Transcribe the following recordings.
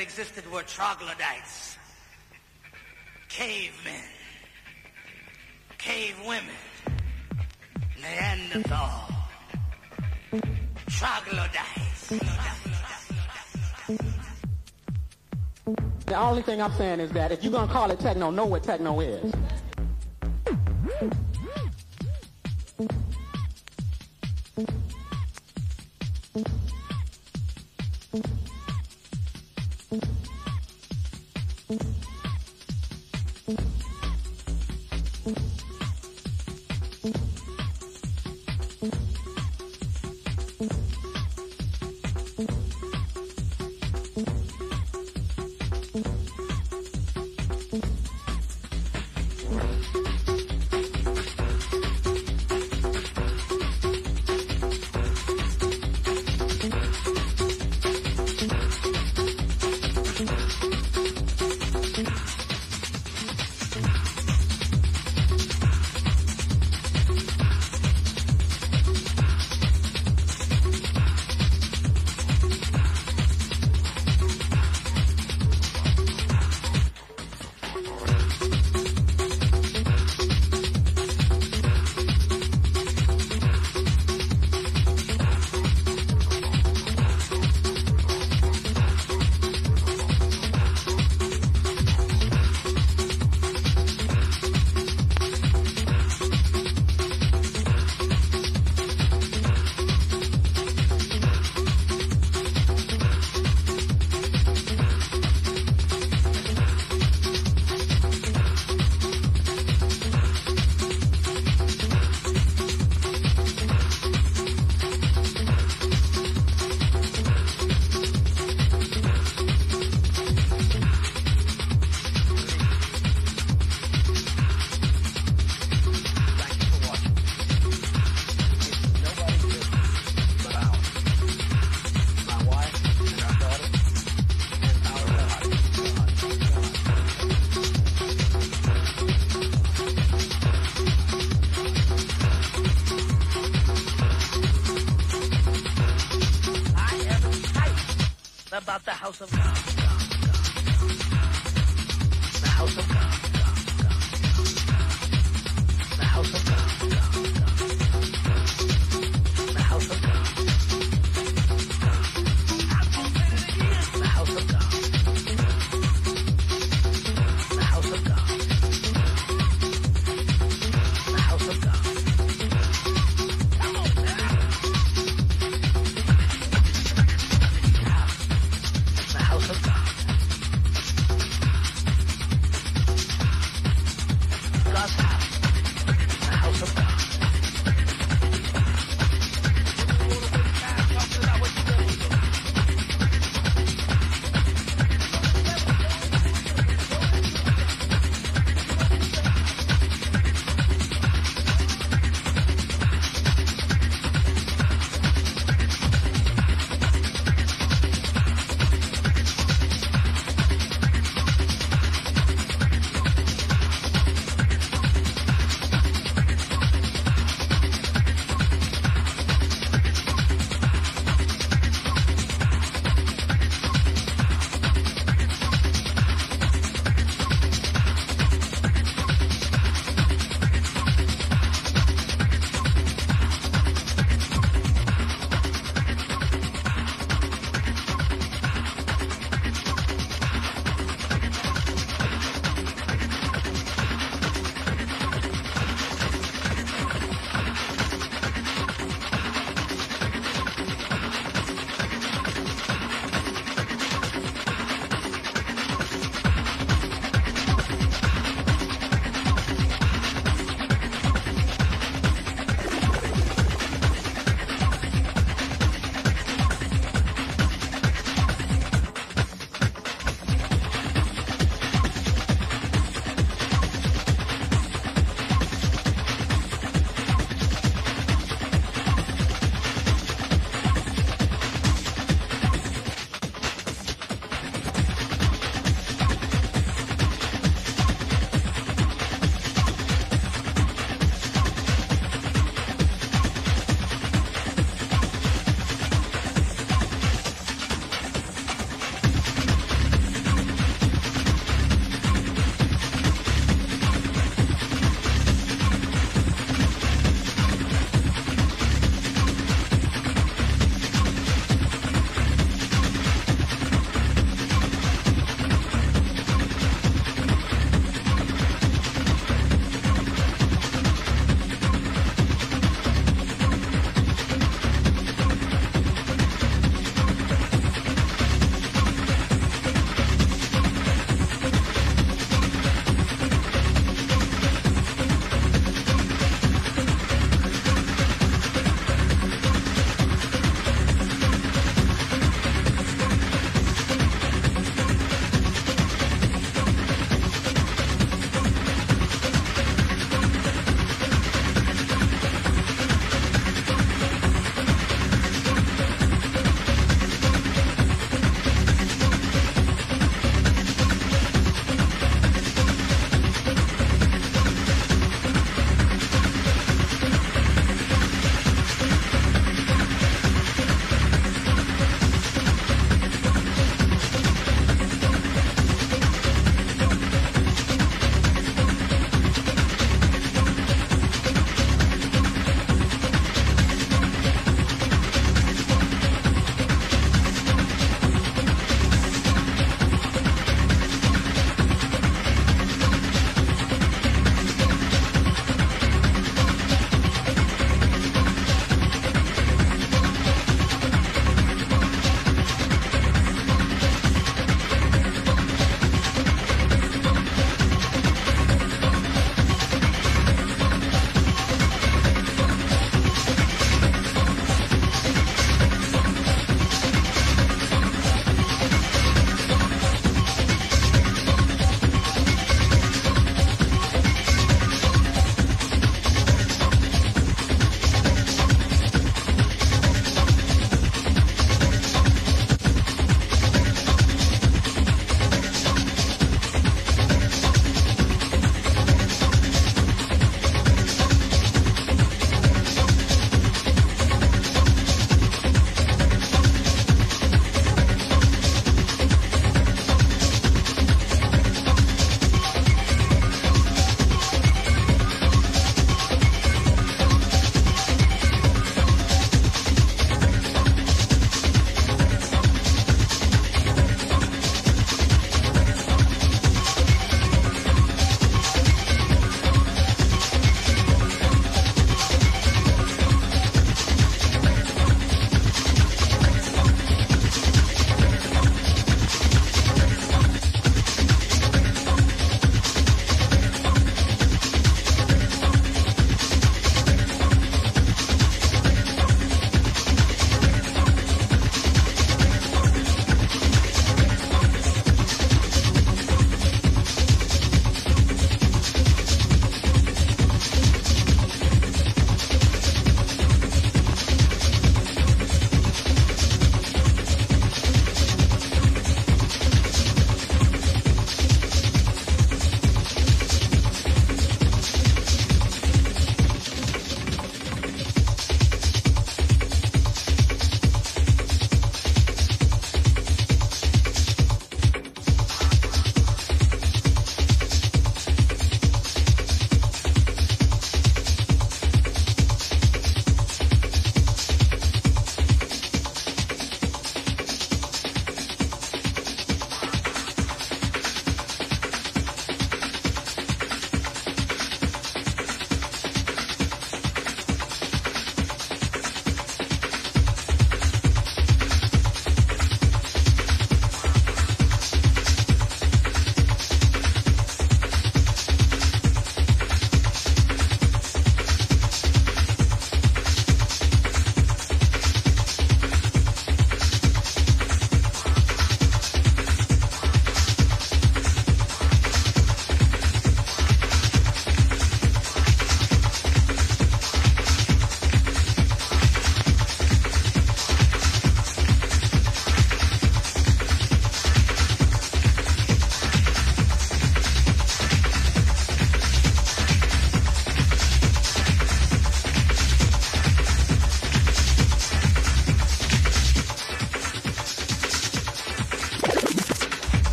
that existed were troglodytes. Cavemen. Cave women. Neanderthal. Troglodytes. The only thing I'm saying is that if you're gonna call it techno, know what techno is. the house of God.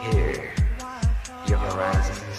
here your horizon.